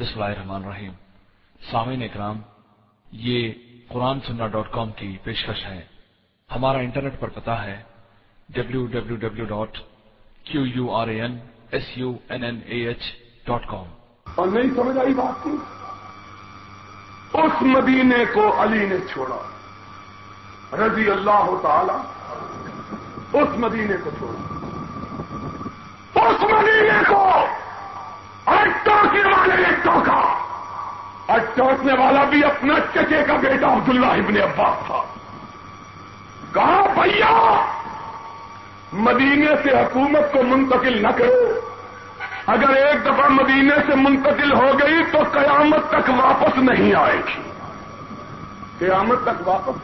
بسم اللہ الرحمن الرحیم۔ سامعین اکرام، یہ قرآن سننا ڈاٹ کام کی پیشکش ہے۔ ہمارا انٹرنیٹ پر پتا ہے W W W dot Q U R A N S U N N A H dot com. اور نہیں سمجھ آئی بات کی؟ اس مدینے کو علی نے چھوڑا۔ رضی اللہ تعالی اس مدینے کو چھوڑا۔ اس مدینے کو! اور ٹوکنے والے نے ٹوکا۔ اور ٹوکنے والا بھی اپنا چچے کا بیٹا عبداللہ ابن عباس تھا۔ کہا، بھیا، مدینے سے حکومت کو منتقل نہ کرو۔ اگر ایک دفعہ مدینے سے منتقل ہو گئی تو قیامت تک واپس نہیں آئے گی۔ قیامت تک واپس؟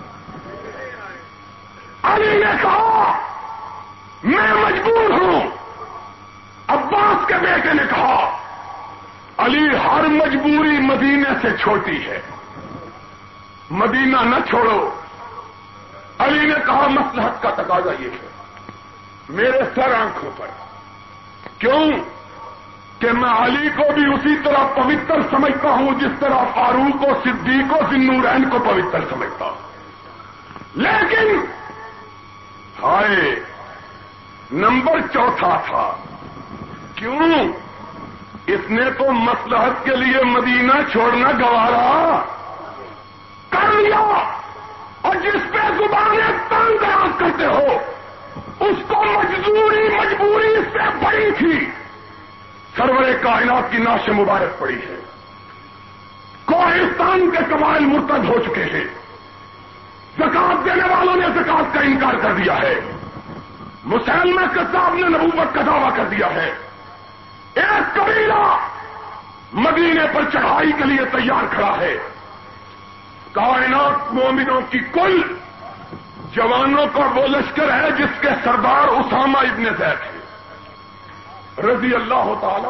علی نے کہا، میں مجبور ہوں۔ عباس کے بیٹے نے کہا علی ہر مجبوری مدینے سے چھوٹی ہے۔ مدینہ نہ چھوڑو۔ علی نے کہا، مسلحت کا تقاضا یہ ہے۔ میرے سر آنکھوں پر۔ کیوں؟ کہ میں علی کو بھی اسی طرح پوتر سمجھتا ہوں، جس طرح فاروق و صدیق و ذنورین کو پوتر سمجھتا ہوں۔ لیکن، ہائے، نمبر چوتھا تھا۔ کیوں؟ اس نے تو مسلحت کے لیے مدینہ چھوڑنا گوارا کر لیا۔ اور جس پہ زبانیں تنگ دراز کرتے ہو، اس کو مجبوری مجبوری اس سے بڑی تھی۔ سرور کائنات کی ناش مبارک پڑی ہے۔ کوہستان کے قبائل مرتد ہو چکے ہیں۔ زکات دینے والوں نے زکات کا انکار کر دیا ہے۔ مسلمہ کتاب نے نبوت کا دعویٰ کر دیا ہے۔ ایک قبیلہ مدینے پر چڑھائی کے لیے تیار کھڑا ہے۔ کائنات مومنوں کی کل جوانوں کا وہ لشکر ہے جس کے سردار اسامہ ابن زید ہے رضی اللہ تعالی،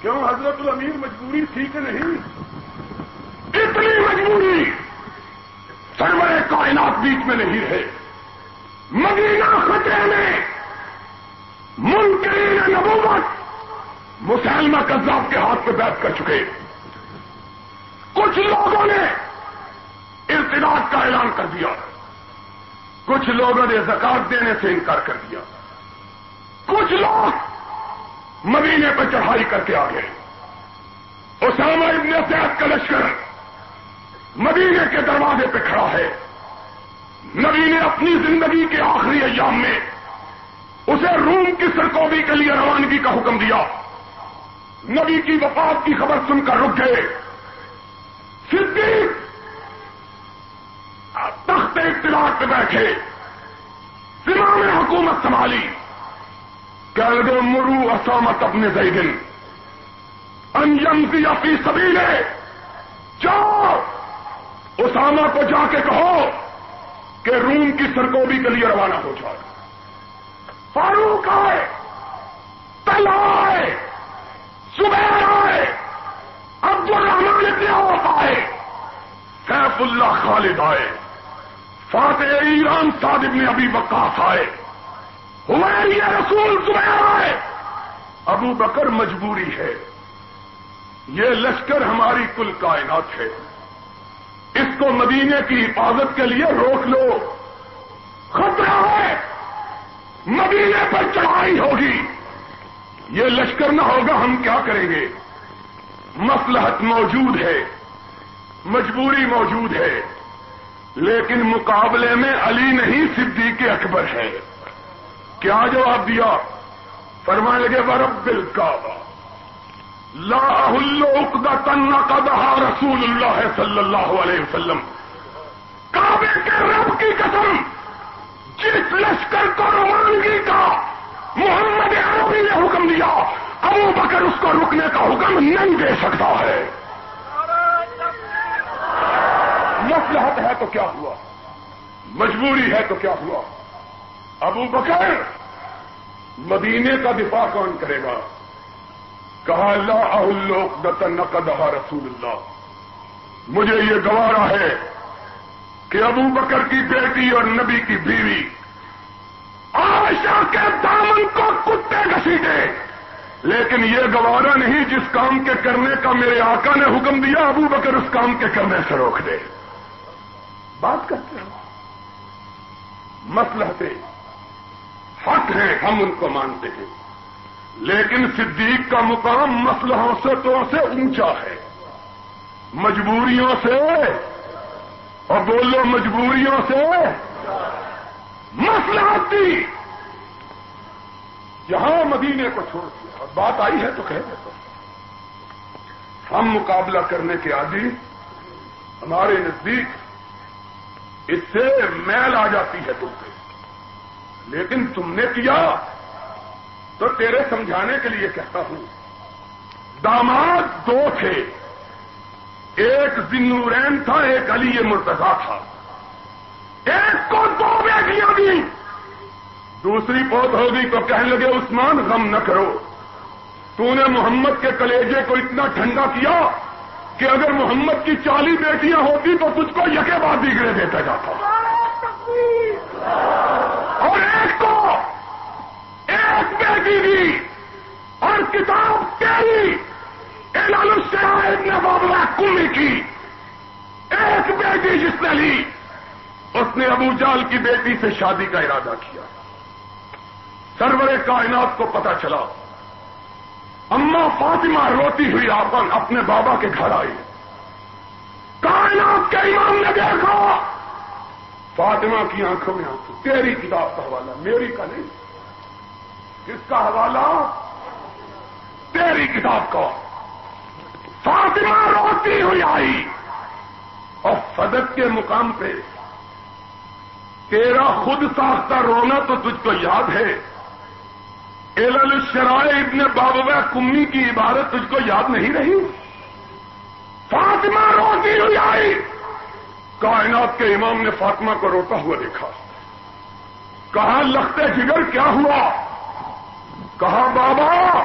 کیوں حضرت الامیر مجبوری تھی کہ نہیں؟ اتنی مجبوری سرور کائنات بیچ میں نہیں ہے مدینہ خطرے میں منکرین نبوت مسلمہ کذاب کے ہاتھ پہ بیٹھ کر چکے۔ کچھ لوگوں نے ارتداد کا اعلان کر دیا۔ کچھ لوگوں نے زکات دینے سے انکار کر دیا۔ کچھ لوگ مدینے پہ چڑھائی کر کے آ گئے۔ اسامہ ابن سیاد کا لشکر مدینے کے دروازے پہ کھڑا ہے۔ نبی نے اپنی زندگی کے آخری ایام میں اسے روم کی سرکوبی کے لیے روانگی کا حکم دیا۔ نبی کی وفات کی خبر سن کر رک گئے۔ صدیق! تخت اطلاع پہ بیٹھے۔ سما میں حکومت سنبھالی۔ کہ لگے مرو اسامت اپنے زیدن۔ انجم کی اپنی سبھی نے جاؤ۔ اسامہ کو جا کے کہو کہ روم کی سرکوبی کے لیے روانہ ہو جائے فاروق آئے۔ تلا آئے۔ صبح آئے عبد الرحمان ابن عوف آئے، سیف اللہ خالد آئے، فاتح ایران سعد ابن ابی بکاس آئے ہوئے رسول صبح آئے، ابو بکر مجبوری ہے، یہ لشکر ہماری کل کائنات ہے، اس کو مدینے کی حفاظت کے لیے روک لو۔ خطرہ ہے، مدینے پر چڑھائی ہوگی۔ یہ لشکر نہ ہوگا، ہم کیا کریں گے؟ مسلحت موجود ہے، مجبوری موجود ہے، لیکن مقابلے میں علی نہیں، صدیق اکبر ہے۔ کیا جواب دیا؟ فرمائے لگے برب بل کعبہ لا تن کا دہا رسول اللہ صلی اللہ علیہ وسلم۔ کعبے کے رب کی قسم، جس لشکر کو روانگی کا محمد عربی نے حکم دیا، ابو بکر اس کو رکنے کا حکم نہیں دے سکتا ہے۔ مسلحت ہے تو کیا ہوا؟ مجبوری ہے تو کیا ہوا؟ ابو بکر، مدینے کا دفاع کون کرے گا؟ کہا اللہ لوک دتن نقدہ رسول اللہ مجھے یہ گوارا ہے کہ ابو بکر کی بیٹی اور نبی کی بیوی عائشہ کے دامن کو کتے گھسیٹے۔ لیکن یہ گوارا نہیں جس کام کے کرنے کا میرے آقا نے حکم دیا، ابو بکر اس کام کے کرنے سے روک دے۔ بات کرتے ہیں۔ مسلحتے حق ہیں ہم ان کو مانتے ہیں۔ لیکن صدیق کا مقام مسلحوں سے تو سے اونچا ہے۔ مجبوریوں سے۔ اور بولو مجبوریوں سے۔ مسلحتی جہاں مدینے کو چھوڑ دیا اور بات آئی ہے تو کہہ دیتا ہم مقابلہ کرنے کے عادی، ہمارے نزدیک اس سے میل آ جاتی ہے تم پہ۔ لیکن تم نے کیا تو تیرے سمجھانے کے لیے کہتا ہوں۔ داماد دو تھے۔ ایک ذنورین تھا، ایک علی مرتضا تھا۔ ایک کو دو بیٹیاں دی دوسری پوت ہوگی تو کہنے لگے، عثمان، غم نہ کرو۔ تو نے محمد کے کلیجے کو اتنا ٹھنڈا کیا کہ اگر محمد کی چالی بیٹیاں ہوتی تو تجھ کو یکے بعد بگڑے دیتا جاتا۔ اور ایک کو، ایک بیٹی دی اور کتاب تیری نے بابلا کمی کی۔ ایک بیٹی جس نے لی۔ اس نے ابو جال کی بیٹی سے شادی کا ارادہ کیا۔ سرور کائنات کو پتا چلا۔ اما فاطمہ روتی ہوئی آپن اپنے بابا کے گھر آئی کائنات کے امام نے دیکھا۔ فاطمہ کی آنکھوں میں آنکھوں تیری کتاب کا حوالہ، میری کا نہیں۔ کس کا حوالہ؟ تیری کتاب کا۔ فاطمہ روتی ہوئی آئی۔ اور صدق کے مقام پہ تیرا خود ساختہ رونا تو تجھ کو یاد ہے۔ الشرائے ابن بابا کمی کی عبارت تجھ کو یاد نہیں رہی؟ فاطمہ روتی ہوئی آئی۔ کائنات کے امام نے فاطمہ کو روتا ہوا دیکھا۔ کہا لختے جگر کیا ہوا؟ کہا، بابا،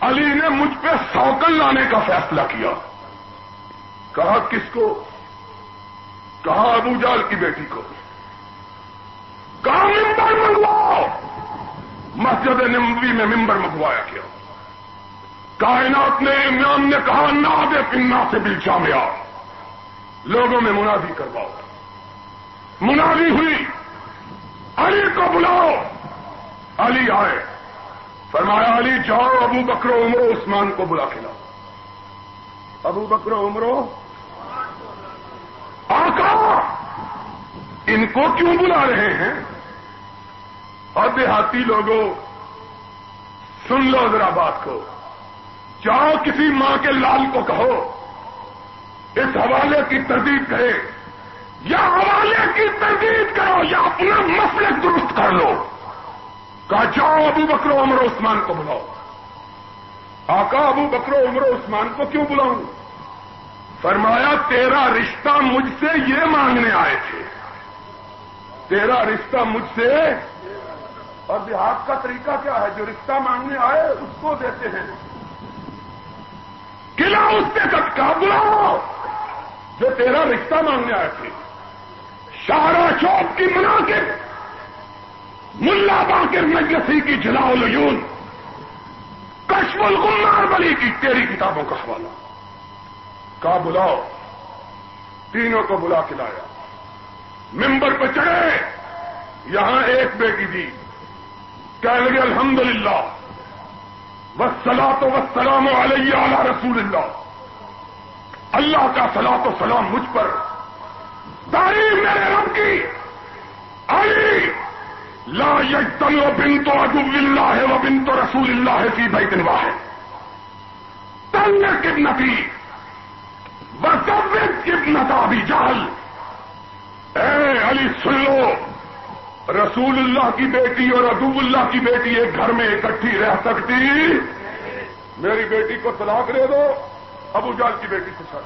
علی نے مجھ پہ سوکل لانے کا فیصلہ کیا۔ کہا، کس کو؟ کہا، ابو جال کی بیٹی کو۔ کہا ممبر منگواؤ مسجد نمبی میں ممبر منگوایا کیا کائنات نے امام نے کہا، نہ دے پنا سے بلچا میں آؤ لوگوں میں منادی کرواؤ۔ منادی ہوئی۔ علی کو بلاؤ۔ علی آئے۔ فرمایا، علی، جاؤ، ابو بکرو عمرو عثمان کو بلا کے لاؤ۔ ابو بکرو عمرو آقا، ان کو کیوں بلا رہے ہیں؟ اور دیہاتی لوگوں، سن لو ذرا بات کو۔ جاؤ کسی ماں کے لال کو کہو، اس حوالے کی تردید کرے۔ یا حوالے کی تردید کرو یا اپنا مسلک درست کر لو۔ کہا، جاؤ ابو بکرو عمر عثمان کو بلاؤ۔ آقا ابو بکرو عمر عثمان کو کیوں بلاؤں؟ فرمایا، تیرا رشتہ مجھ سے یہ مانگنے آئے تھے۔ تیرا رشتہ مجھ سے اور دیہات کا طریقہ کیا ہے؟ جو رشتہ مانگنے آئے، اس کو دیتے ہیں۔ قلعہ اس سے کٹکا بلاؤ جو تیرا رشتہ مانگنے آئے تھے۔ شاہراہ چوک کی مناقب، ملا باقر مجلسی کی جلا العیون کشف الغمار بلی کی تیری کتابوں کا حوالہ۔ کا بلاؤ تینوں کو بلا کے لایا۔ ممبر پہ چڑھے، یہاں ایک بیٹی دی۔ کہہ لگے الحمد للہ وسلا تو وسلام علیہ علی رسول اللہ۔ اللہ کا سلا تو سلام مجھ پر۔ تعریف میرے رب کی۔ علی، لا یجتن و بن تو ادب اللہ ہے وہ بن تو رسول اللہ ہے فی بھائی دنوا ہے تن کتنتی بسوت کتنتا بھی جہل۔ اے علی، سن لو۔ رسول اللہ کی بیٹی اور ادب اللہ کی بیٹی ایک گھر میں اکٹھی رہ سکتی؟ میری بیٹی کو طلاق دے دو، ابو جال کی بیٹی سے سر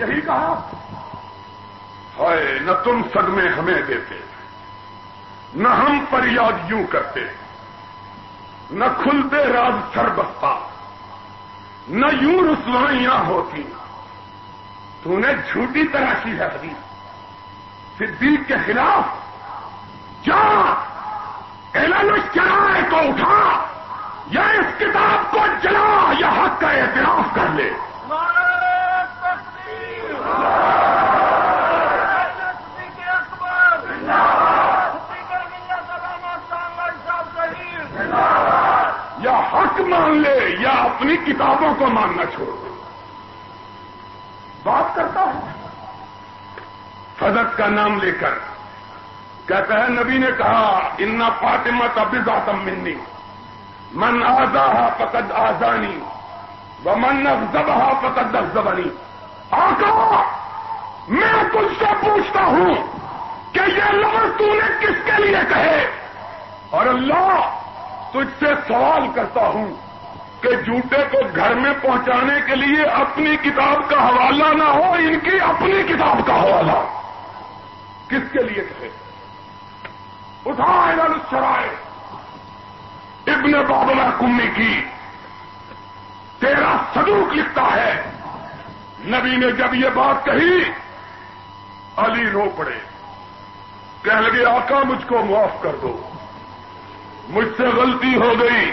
یہی کہا نہ تم صدمے ہمیں دیتے، نہ ہم پر یاد یوں کرتے، نہ کھلتے راز سر بستا، نہ یوں رسوائیاں ہوتی۔ تو نے جھوٹی تراشی ہے حدیث۔ صدیق کے خلاف جا چرائے کو اٹھا، یا اس کتاب کو جلا، یا حق کا اعتراف کر لے۔ یا حق مان لے، یا اپنی کتابوں کو ماننا چھوڑ دے بات کرتا ہوں فضت کا نام لے کر کہتا ہے نبی نے کہا، ان فاطمہ کا بزاتم منی، من آزا فقد آزانی و من افزبہ فقد افزبنی آقا، میں تجھ سے پوچھتا ہوں کہ یہ لفظ تو نے کس کے لیے کہے؟ اور اللہ تجھ سے سوال کرتا ہوں کہ جوتے کو گھر میں پہنچانے کے لیے اپنی کتاب کا حوالہ نہ ہو، ان کی اپنی کتاب کا حوالہ۔ کس کے لیے کہے؟ اٹھائے سرائے ابن بابلا کمی کی۔ تیرا صدوق لکھتا ہے۔ نبی نے جب یہ بات کہی، علی رو پڑے۔ کہہ لگے، آقا مجھ کو معاف کر دو۔ مجھ سے غلطی ہو گئی۔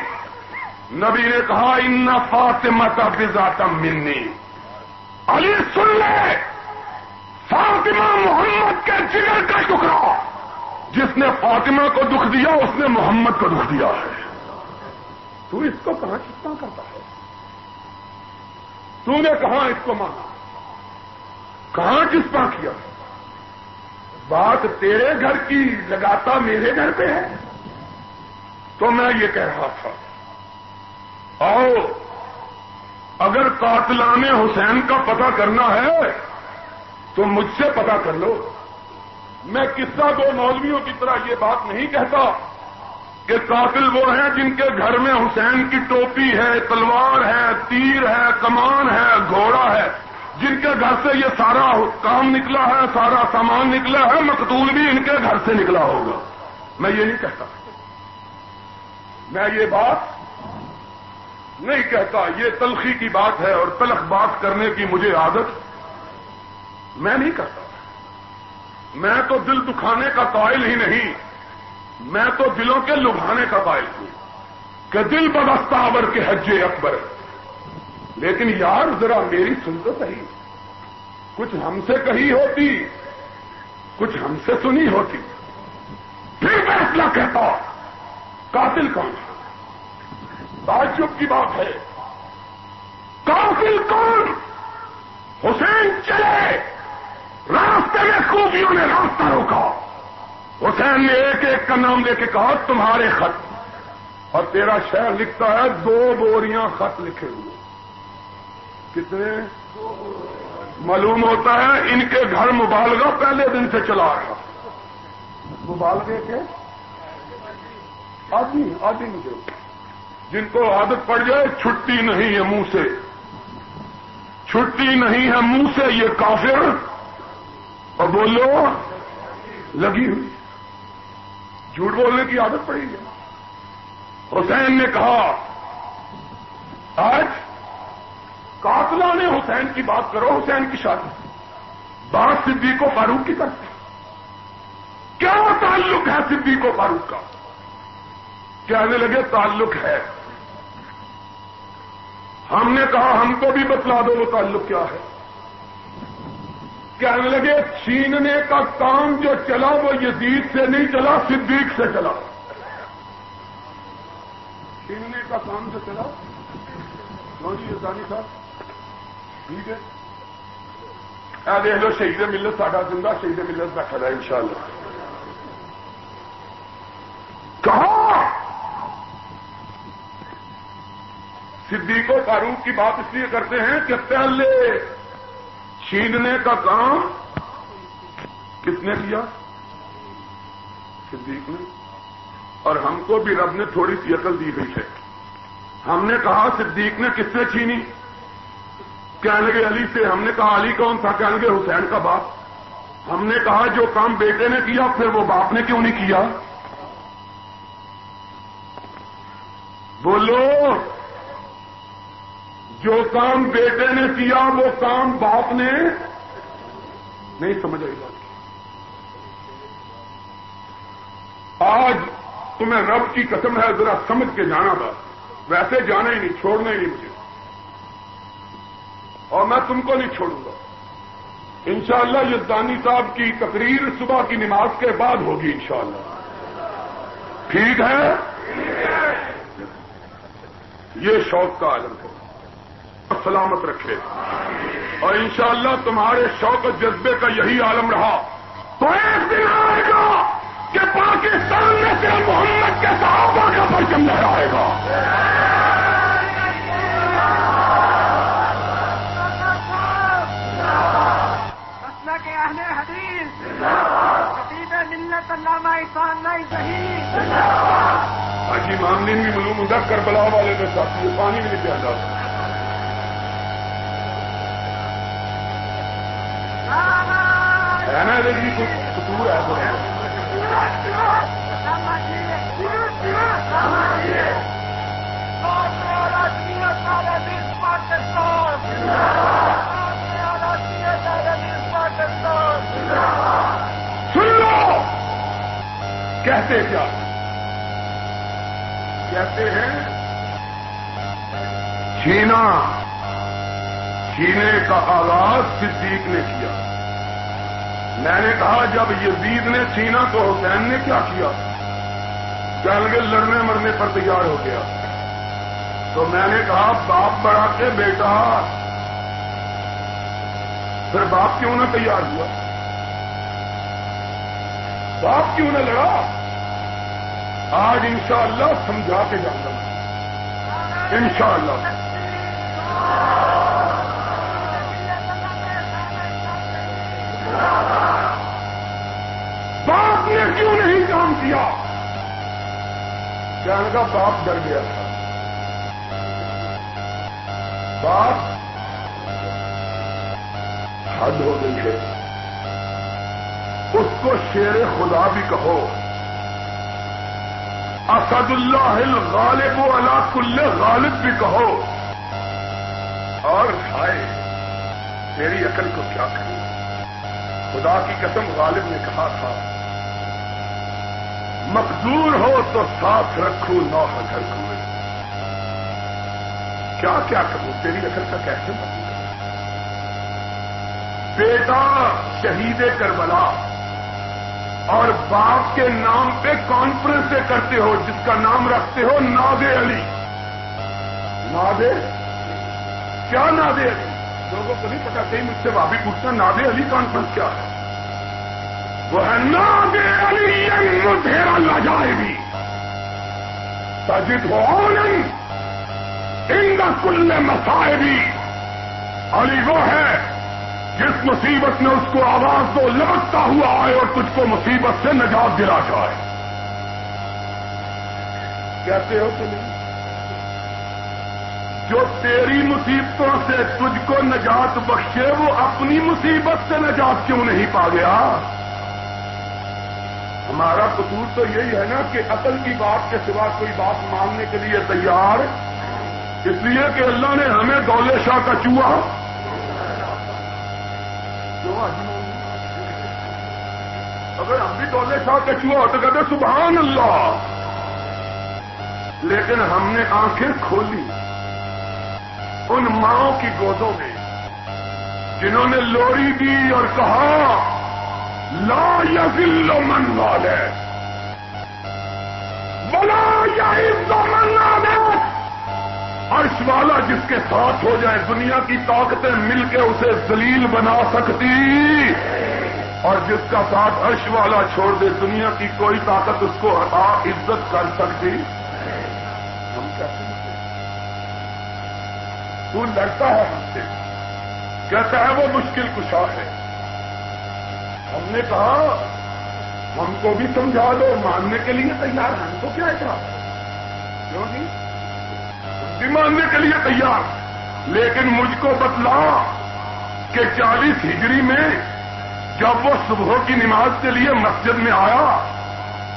نبی نے کہا ان فاطمہ کا بزاتم منی۔ علی سن لے۔ فاطمہ محمد کے جگر کا ٹکڑا۔ جس نے فاطمہ کو دکھ دیا، اس نے محمد کو دکھ دیا ہے۔ تو اس کو کہاں کتنا کرتا ہے؟ تو نے کہاں اس کو مانا؟ کہاں کس پا کیا؟ بات تیرے گھر کی لگاتا میرے گھر پہ ہے۔ تو میں یہ کہہ رہا تھا۔ آؤ، اگر قاتلان حسین کا پتہ کرنا ہے تو مجھ سے پتا کر لو۔ میں قصہ دو مولویوں کی طرح یہ بات نہیں کہتا کہ قاتل وہ ہیں جن کے گھر میں حسین کی ٹوپی ہے، تلوار ہے، تیر ہے، کمان ہے، گھوڑا ہے۔ جن کے گھر سے یہ سارا کام نکلا ہے، سارا سامان نکلا ہے، مقتول بھی ان کے گھر سے نکلا ہوگا۔ میں یہ نہیں کہتا۔ میں یہ بات نہیں کہتا۔ یہ تلخی کی بات ہے اور تلخ بات کرنے کی مجھے عادت میں نہیں کرتا میں تو دل دکھانے کا قائل ہی نہیں میں تو دلوں کے لبھانے کا قائل ہوں کہ دل بدستہ بدستاور کے حج اکبر لیکن یار ذرا میری سن تو صحیح۔ کچھ ہم سے کہی ہوتی، کچھ ہم سے سنی ہوتی۔ پھر فیصلہ کہتا، قاتل کون تعجب کی بات ہے۔ قاتل کون؟ حسین چلے! راستے میں خوبیوں نے راستہ روکا۔ حسین نے ایک ایک کا نام لے کے کہا، تمہارے خط اور تیرا شہر لکھتا ہے، دو بوریاں خط لکھے ہوئے۔ کتنے؟ معلوم ہوتا ہے، ان کے گھر مبالغہ پہلے دن سے چلا رہا۔ مبالغے کے؟ آدمی آدمی مجھے۔ جن کو عادت پڑ جائے، چھٹی نہیں ہے منہ سے۔ چھٹی نہیں ہے منہ سے، یہ کافر اور بولو لگی ہوئی۔ جھوٹ بولنے کی عادت پڑی ہے۔ حسین نے کہا، آج قاتلہ نے حسین کی بات کرو، حسین کی شادی۔ بات صدیق و فاروق کی کرتے کیا تعلق ہے صدیق و فاروق کا؟ کہنے لگے، تعلق ہے۔ ہم نے کہا، ہم کو بھی بتلا دو وہ تعلق کیا ہے۔ کہنے لگے، چھیننے کا کام جو چلا وہ یزید سے نہیں چلا، صدیق سے چلا۔ چھیننے کا کام جو چلا۔ جی یزانی صاحب، ٹھیک ہے۔ دیکھ لو شہید ملت ساڈا زندہ، شہید ملت بیٹھا رہا ان شاء اللہ کہا صدیق و فاروق کی بات اس لیے کرتے ہیں کہ پہلے چھیننے کا کام کس نے کیا؟ صدیق نے۔ اور ہم کو بھی رب نے تھوڑی سی عقل دی گئی ہے۔ ہم نے کہا، صدیق نے کس سے چھینی؟ کہنے لگے علی سے ہم نے کہا، علی کون تھا؟ کہنے لگے حسین کا باپ۔ ہم نے کہا، جو کام بیٹے نے کیا، پھر وہ باپ نے کیوں نہیں کیا؟ بولو۔ جو کام بیٹے نے کیا، وہ کام باپ نے نہیں سمجھ آئی بات آج تمہیں رب کی قسم ہے، ذرا سمجھ کے جانا بس ویسے جانا ہی نہیں، چھوڑنا ہی نہیں مجھے۔ اور میں تم کو نہیں چھوڑوں گا۔ انشاءاللہ یہ دانی صاحب کی تقریر صبح کی نماز کے بعد ہوگی، انشاءاللہ۔ ٹھیک ہے؟ یہ شوق کا عالم ہے۔ سلامت رکھے۔ اور انشاءاللہ تمہارے شوق و جذبے کا یہی عالم رہا۔ تو ایک دن آئے گا کہ پاکستان میں سے محمد کے صحابہ کا پرچم لہرائے گا۔ حاجی مامنی بھی ملوم ہوں کربلا والے میں ساتھی پانی بھی نہیں پیا جاتا۔ ہے نا جی کچھ ہے سن لو! کہتے کیا؟ کہتے ہیں چھینا چھینے کا آغاز صدیق نے کیا۔ میں نے کہا، جب یزید نے چھینا تو حسین نے کیا کیا؟ چل کے لڑنے مرنے پر تیار ہو گیا۔ تو میں نے کہا، باپ بڑا کے بیٹا۔ پھر باپ کیوں نہ تیار ہوا؟ باپ کیوں نہ لڑا؟ آج انشاءاللہ سمجھا کے جانا۔ انشاءاللہ۔ نہیں کام کیا کہنے کا باپ ڈر گیا تھا۔ باپ حد ہو گئی ہے۔ اس کو شیر خدا بھی کہو۔ اسد اللہ غالب و اللہ کل غالب بھی کہو۔ اور کھائے میری عقل کو کیا کروں؟ خدا کی قسم غالب نے کہا تھا مقدور ہو تو ساتھ رکھو نو گھر کو کیا کیا کروں؟ تیری عقل کا کیسے مطلب بیٹا، شہید کربلا۔ اور باپ کے نام پہ کانفرنس کرتے ہو، جس کا نام رکھتے ہو، ناد علی۔ ناد؟ کیا ناد علی؟ لوگوں کو نہیں پتا، کہیں مجھ سے بھابھی پوچھنا، ناد علی کانفرنس کیا ہے؟ وہ ہے ناد علی لجائے بھی سجد ہو ان کل مسائے بھی علی وہ ہے جس مصیبت میں اس کو آواز دو لبکتا ہوا آئے اور تجھ کو مصیبت سے نجات دلا جائے۔ کہتے ہو کہ نہیں جو تیری مصیبتوں سے تجھ کو نجات بخشے، وہ اپنی مصیبت سے نجات کیوں نہیں پا گیا؟ ہمارا قصور تو یہی ہے نا کہ عقل کی بات کے سوا کوئی بات ماننے کے لیے تیار اس لیے کہ اللہ نے ہمیں دولے شاہ کا چوہا۔ اگر ہم بھی دولے شاہ کے چوہا ہو تو کہتے سبحان اللہ۔ لیکن ہم نے آنکھیں کھولی ان ماؤں کی گودوں میں جنہوں نے لوری دی اور کہا لا یا من والے۔ بلا یا من والے عرش والا جس کے ساتھ ہو جائے، دنیا کی طاقتیں مل کے اسے دلیل بنا سکتی۔ اور جس کا ساتھ عرش والا چھوڑ دے، دنیا کی کوئی طاقت اس کو ہٹا عزت کر سکتی۔ ہم کہتے ہیں؟ تو لڑتا ہے ہم سے۔ کہتا ہے وہ مشکل کشا ہے۔ ہم نے کہا، ہم کو بھی سمجھا دو، ماننے کے لیے تیار ہم کو کیا کیا کیوں جی؟ ماننے کے لیے تیار۔ لیکن مجھ کو بتلا کہ چالیس ہجری میں جب وہ صبح کی نماز کے لیے مسجد میں آیا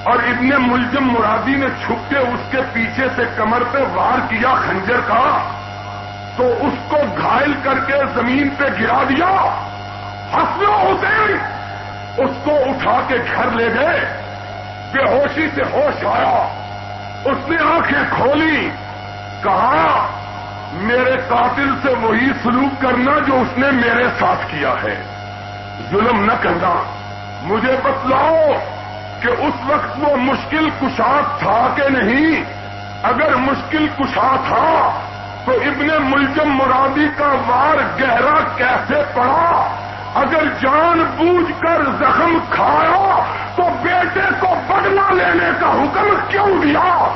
اور ابن ملزم مرادی نے چھپ کے اس کے پیچھے سے کمر پہ وار کیا خنجر کا، تو اس کو گھائل کر کے زمین پہ گرا دیا۔ حسن حسین! اس کو اٹھا کے گھر لے گئے۔ بے ہوشی سے ہوش آیا۔ اس نے آنکھیں کھولی۔ کہا، میرے قاتل سے وہی سلوک کرنا جو اس نے میرے ساتھ کیا ہے۔ ظلم نہ کرنا۔ مجھے بتلاؤ کہ اس وقت وہ مشکل کشاد تھا کہ نہیں۔ اگر مشکل کشا تھا تو ابن ملزم مرادی کا وار گہرا کیسے پڑا؟ اگر جان بوجھ کر زخم کھایا تو بیٹے کو بدلا لینے کا حکم کیوں دیا؟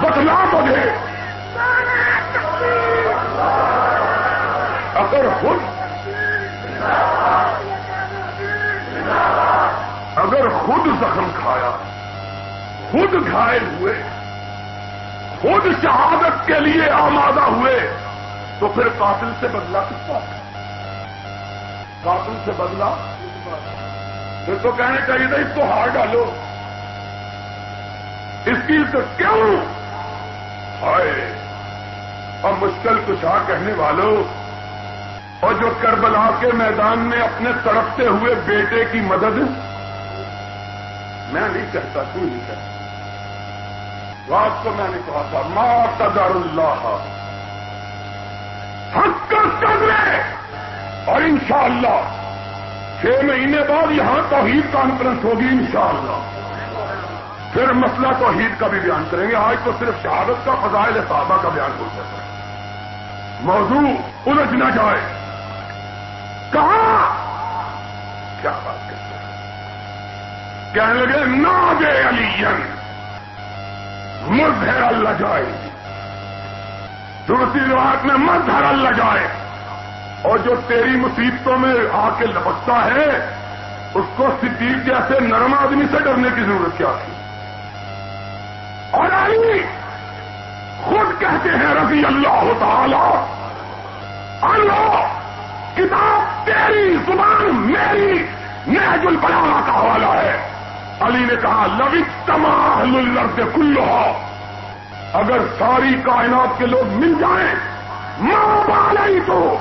بدلا مجھے اگر خود اگر خود زخم کھایا، خود گھائل ہوئے، خود شہادت کے لیے آمادہ ہوئے، تو پھر قاتل سے بدلا کس بات؟ قاتل سے بدلا۔ پھر تو کہنے چاہیے تھا اس کو ہار ڈالو۔ اس کی تو کیوں؟ ہائے اور مشکل کشا کہنے والوں۔ اور جو کربلا کے میدان میں اپنے تڑپتے ہوئے بیٹے کی مدد، میں نہیں کہتا، تو نہیں کہتا۔ رات کو میں نے کہا تھا ماں تدار اللہ حق کا لے اور انشاءاللہ چھ مہینے بعد یہاں توحید کانفرنس ہوگی انشاءاللہ۔ پھر مسئلہ توحید کا بھی بیان کریں گے۔ آج تو صرف شہادت کا فضائل صحابہ کا بیان ہو سکتا ہے موضوع الجھ نہ جائے۔ کہاں؟ کیا بات کرتے ہیں؟ کہنے لگے نہ علی مظہر اللہ جائے۔ دوسری روایت میں مظہر اللہ جائے۔ اور جو تیری مصیبتوں میں آ کے لپکتا ہے، اس کو صدیق جیسے نرم آدمی سے ڈرنے کی ضرورت کیا تھی؟ اور علی خود کہتے ہیں، رضی اللہ تعالی، اللہ، کتاب تیری زبان میری نہج البلاغہ کا حوالہ ہے۔ علی نے کہا لوک تمام الرد کلو اگر ساری کائنات کے لوگ مل جائیں ماں بالی تو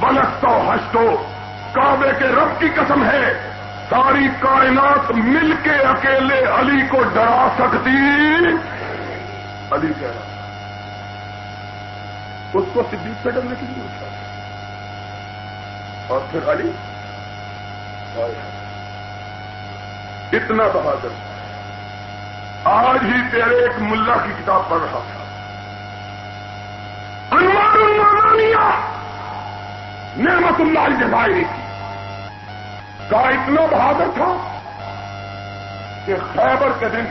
بلستو ہسٹو کعبے کے رب کی قسم ہے، ساری کائنات مل کے اکیلے علی کو ڈرا سکتی۔ علی کہہ رہا اس کو صدیق سے ڈرنے کی ضرورت ہے۔ اور پھر علی؟ اتنا بہادر۔ آج ہی تیرے ایک ملا کی کتاب پڑھ رہا تھا نعمت اللہ الجزائری کی۔ کا اتنا بہادر تھا کہ خیبر کے دن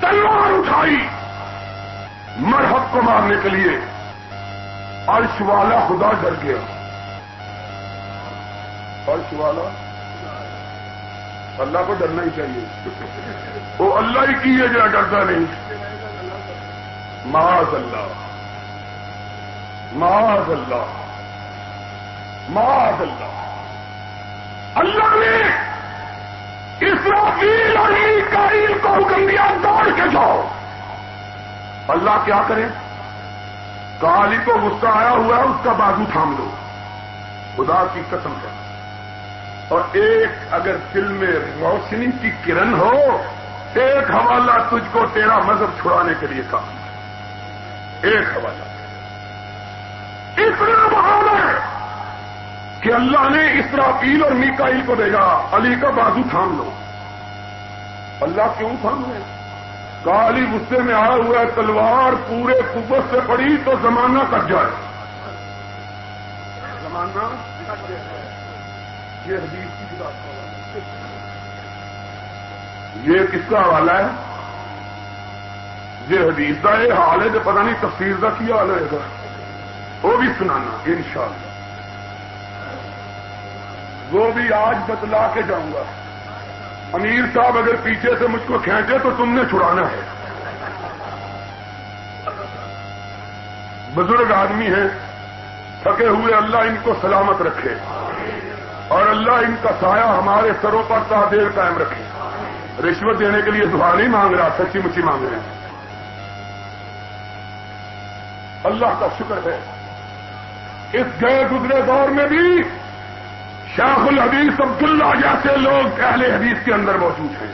تلوار اٹھائی مرحب کو مارنے کے لیے عرش والا خدا ڈر گیا۔ عرش والا؟ اللہ کو ڈرنا ہی چاہیے۔ وہ اللہ ہی کی ہے جو ڈرتا نہیں۔ معاذ اللہ؟ معاذ اللہ؟ معاذ اللہ۔ اللہ نے اسرافیل اور میکائیل کو حکم دیا، دوڑ کے جاؤ۔ اللہ کیا کرے؟ کالی کو غصہ آیا ہوا ہے، اس کا بازو تھام دو خدا کی قسم ہے۔ اور ایک اگر دل میں روشنی کی کرن ہو، ایک حوالہ تجھ کو تیرا مذہب چھڑانے کے لیے کہا۔ ایک حوالہ۔ اتنا بہانا کہ اللہ نے اسرافیل اور میکائیل کو بھیجا۔ علی کا بازو تھام لو۔ اللہ کیوں تھام لے؟ کالی غصے میں آیا ہوا ہے، تلوار پورے قوت سے پڑی تو زمانہ کٹ جائے۔ زمانہ یہ حدیث کی کتاب یہ کس کا حوالہ ہے؟ یہ حدیث کا یہ حال ہے جو پتہ نہیں تفسیر کا کیا حال ہے۔ گا وہ بھی سنانا، انشاءاللہ۔ وہ بھی آج بتلا کے جاؤں گا۔ امیر صاحب اگر پیچھے سے مجھ کو کھینچے تو تم نے چھڑانا ہے۔ بزرگ آدمی ہیں، تھکے ہوئے اللہ ان کو سلامت رکھے۔ اور اللہ ان کا سایہ ہمارے سروں پر تعدیر قائم رکھے۔ رشوت دینے کے لیے دعا نہیں مانگ رہا، سچی مچی مانگ رہے ہیں۔ اللہ کا شکر ہے۔ اس گئے گزرے دور میں بھی شیخ الحدیث عبداللہ جیسے لوگ اہل حدیث کے اندر موجود ہیں۔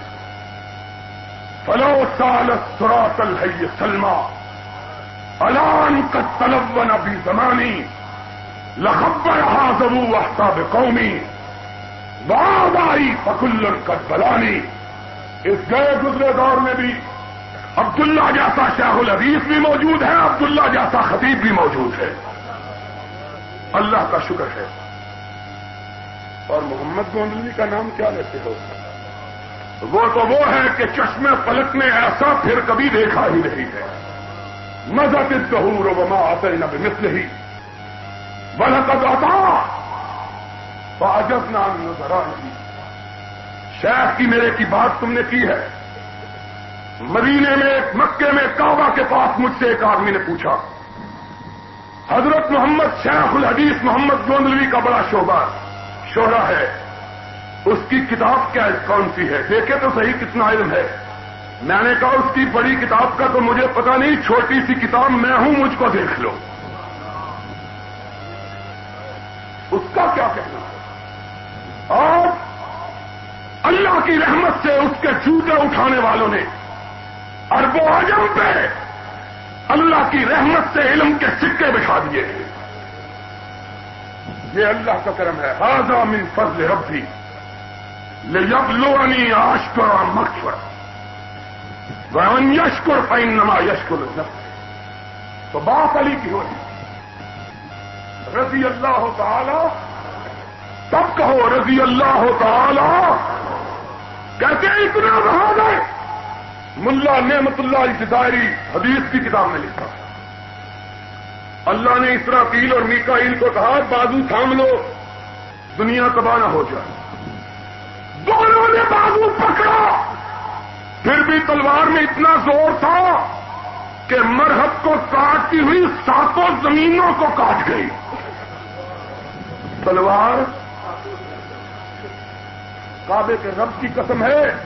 فلو سال سراط الحی سلما الان کا تلون ابھی زمانی لخبر حاضبو وحتاب قومی بعد آئی فکل کت بلانی اس گئے گزرے دور میں بھی عبداللہ جیسا شاہ الحدیث بھی موجود ہے، عبداللہ جیسا خطیب بھی موجود ہے۔ اللہ کا شکر ہے۔ اور محمد گوندلی کا نام کیا لیتے ہو؟ وہ تو وہ ہے کہ چشمے پلک میں ایسا پھر کبھی دیکھا ہی نہیں ہے۔ مزہ ظہور وما آتے نب مثل ہی بلحد آتا باجب نام نظر آئی شیخ کی میرے کی بات تم نے کی ہے۔ مدینے میں مکے میں کعبہ کے پاس مجھ سے ایک آدمی نے پوچھا۔ حضرت محمد شیخ الحدیث محمد گوندلوی کا بڑا شعبہ شوہرا ہے۔ اس کی کتاب کیا کون سی ہے؟ دیکھے تو صحیح کتنا علم ہے۔ میں نے کہا اس کی بڑی کتاب کا تو مجھے پتا نہیں، چھوٹی سی کتاب میں ہوں، مجھ کو دیکھ لو۔ اس کا کیا کہنا ہے؟ اور اللہ کی رحمت سے اس کے جوتے اٹھانے والوں نے ارب و عجم پہ اللہ کی رحمت سے علم کے سکے بچھا دیے۔ یہ اللہ کا کرم ہے۔ حاضہ من فضل ربی۔ لے جب لونی آشکر مکشور ومن یشکر پین نما یشکر تو بات علی کی ہوئی رضی اللہ تعالی۔ تب کہو رضی اللہ تعالی۔ کہتے اتنا بہادر ملا نعمت اللہ جدائری حدیث کی کتاب میں لکھا۔ اللہ نے اسرافیل اور میکائیل کو کہا، بازو تھام لو، دنیا تباہ نہ ہو جائے۔ دونوں نے بازو پکڑا۔ پھر بھی تلوار میں اتنا زور تھا کہ مرحب کو کاٹتی ہوئی ساتوں زمینوں کو کاٹ گئی۔ تلوار کعبے کے رب کی قسم ہے۔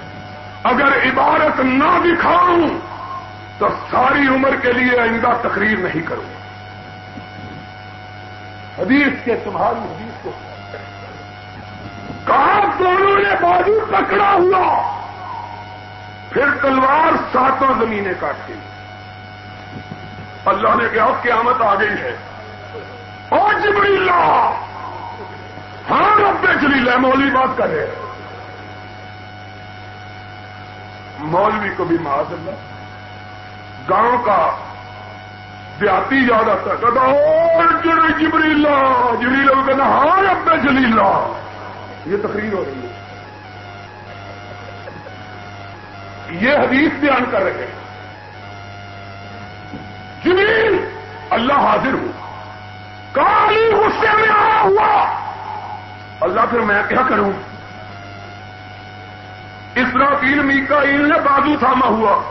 اگر عبارت نہ دکھاؤں تو ساری عمر کے لیے آئندہ تقریر نہیں کروں۔ حدیث کے تمہاری حدیث کو کہا دونوں نے بازو پکڑا ہوا؟ پھر تلوار ساتوں زمینیں کاٹ گئی اللہ نے کہا قیامت آ گئی ہے۔ اور جبری اللہ ہاں رب جلیل ہے مولوی بات کر رہے مولوی کو بھی معاذ اللہ۔ گاؤں کا دیہاتی یاد آتا کہتا اور جڑے جبری اللہ کہنا ہاں رب جلیل یہ تقریر ہو رہی ہے۔ یہ حدیث بیان کر رہے ہیں۔ جمیل اللہ حاضر ہوں کالی غصے میں آیا ہوا۔ اللہ پھر میں کیا کروں؟ اسرافیل میکائیل نے بازو تھاما ہوا۔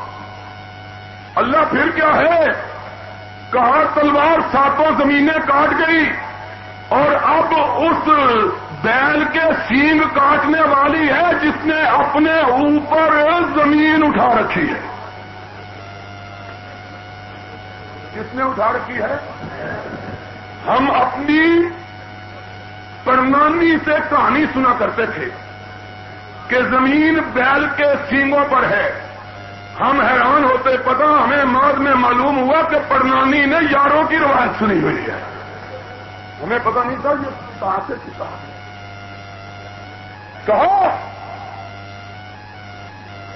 اللہ پھر کیا ہے؟ کہا تلوار ساتوں زمینیں کاٹ گئی اور اب اس بیل کے سینگ کاٹنے والی ہے جس نے اپنے اوپر زمین اٹھا رکھی ہے۔ کس نے اٹھا رکھی ہے؟ ہم اپنی پرنانی سے کہانی سنا کرتے تھے کہ زمین بیل کے سینگوں پر ہے۔ ہم حیران ہوتے پتا ہمیں ماد میں معلوم ہوا کہ پرنانی نے یاروں کی روایت سنی ہوئی ہے۔ ہمیں پتا نہیں تھا یہ کہاں سے کتا کہا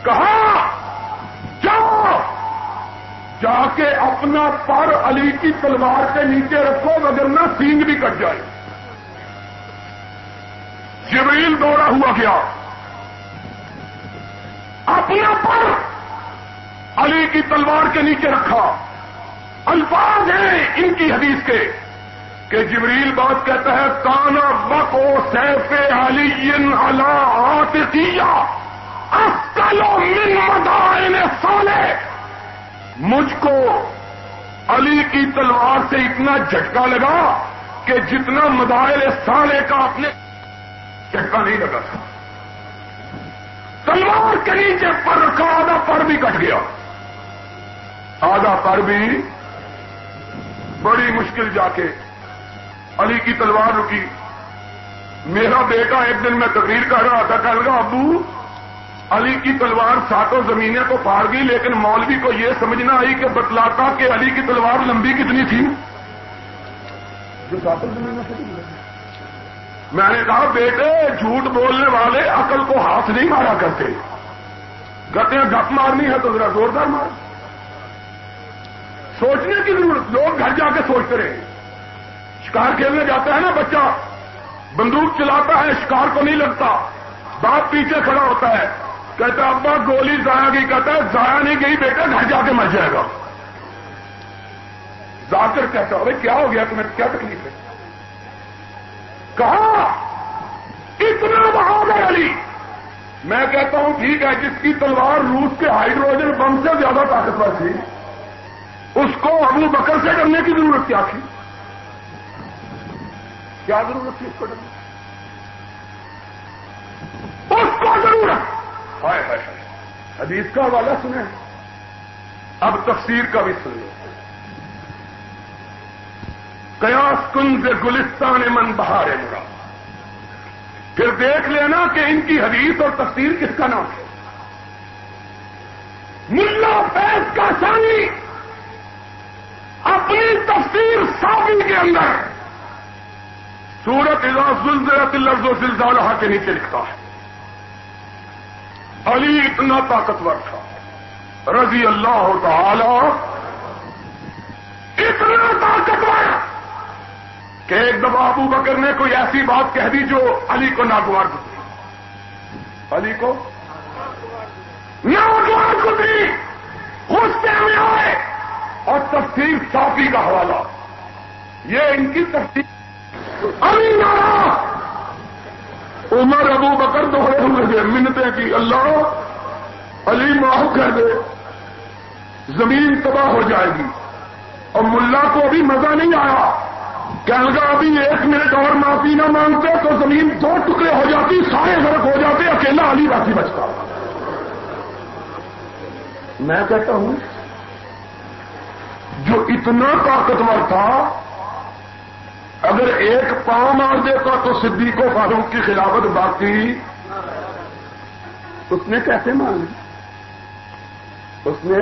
کہا جاؤ! جا کے اپنا پر علی کی تلوار کے نیچے رکھو وگرنہ سینگ بھی کٹ جائے۔ جبریل دوڑا ہوا گیا۔ اپنا پر علی کی تلوار کے نیچے رکھا۔ الفاظ ہیں ان کی حدیث کے کہ جبریل بات کہتا ہے کانا بکو سیف علی اللہ من مدائن سالے مجھ کو علی کی تلوار سے اتنا جھٹکا لگا کہ جتنا مدائل سالے کا اپنے جھٹکا نہیں لگا تھا۔ تلوار کے نیچے پر رکھا آدھا پر بھی کٹ گیا۔ آدھا پر بھی بڑی مشکل جا کے علی کی تلوار رکی۔ میرا بیٹا ایک دن میں تقریر کر رہا تھا، کہنے لگا، ابو، علی کی تلوار ساتوں زمینیں کو پھاڑ گئی، لیکن مولوی کو یہ سمجھنا آئی کہ بتلاتا کہ علی کی تلوار لمبی کتنی تھی۔ جو ساتوں زمینیں سے میں نے کہا، بیٹے، جھوٹ بولنے والے عقل کو ہاتھ نہیں مارا کرتے۔ کہتے ہیں گپ مارنی ہے تو ذرا زوردار مار۔ سوچنے کی ضرورت، لوگ گھر جا کے سوچتے رہے۔ شکار کھیلنے جاتا ہے نا بچہ، بندوق چلاتا ہے، شکار کو نہیں لگتا۔ باپ پیچھے کھڑا ہوتا ہے، کہتا ابا گولی ضائع گئی کہتا ہے، ضائع نہیں گئی بیٹا گھر جا کے مر جائے گا۔ جا کر کہتا ارے کیا ہو گیا تمہیں؟ کیا تکلیف ہے؟ کہا، اتنا بہادر علی۔ میں کہتا ہوں، ٹھیک ہے، جس کی تلوار روس کے ہائیڈروجن بم سے زیادہ طاقتور تھی۔ اس کو ابو بکر سے ڈرنے کی ضرورت کیا تھی؟ کیا ضرورت تھی اس کو ڈرنے اس کو ضرورت! ہائے ہائے حدیث کا حوالہ سنیں۔ اب تفسیر کا بھی سن لو۔ قیاس کن سے گلستان من بہار مرا پھر دیکھ لینا کہ ان کی حدیث اور تفسیر کس کا نام ہے۔ ملا فیض کا سانی اپنی تفسیر صافی کے اندر سورت زلزلت لفظ و زلزالہ کے نیچے لکھتا ہے۔ علی اتنا طاقتور تھا۔ رضی اللہ تعالی اتنا طاقتور کہ ایک دفعہ ابو بکر نے کوئی ایسی بات کہہ دی جو علی کو ناگوار گزری علی کو؟ ناگوار گزری غصے میں آئے؟ اور تفصیل صافی کا حوالہ۔ یہ ان کی تفصیل علی نارا عمر ابو بکر دوڑے ہوئے تھے۔ منتیں کی۔ اللہ علی معاف کر دے۔ زمین تباہ ہو جائے گی۔ اور ملا کو ابھی مزہ نہیں آیا۔ کہنے گا ابھی ایک منٹ اور معافی نہ مانگتے تو زمین دو ٹکڑے ہو جاتی، سارے فرق ہو جاتے، اکیلا علی باقی بچتا۔ میں کہتا ہوں جو اتنا طاقتور تھا، اگر ایک پاؤں مار دیتا تو صدیق و فاروق کی خلافت باقی اس نے کیسے مان لی اس نے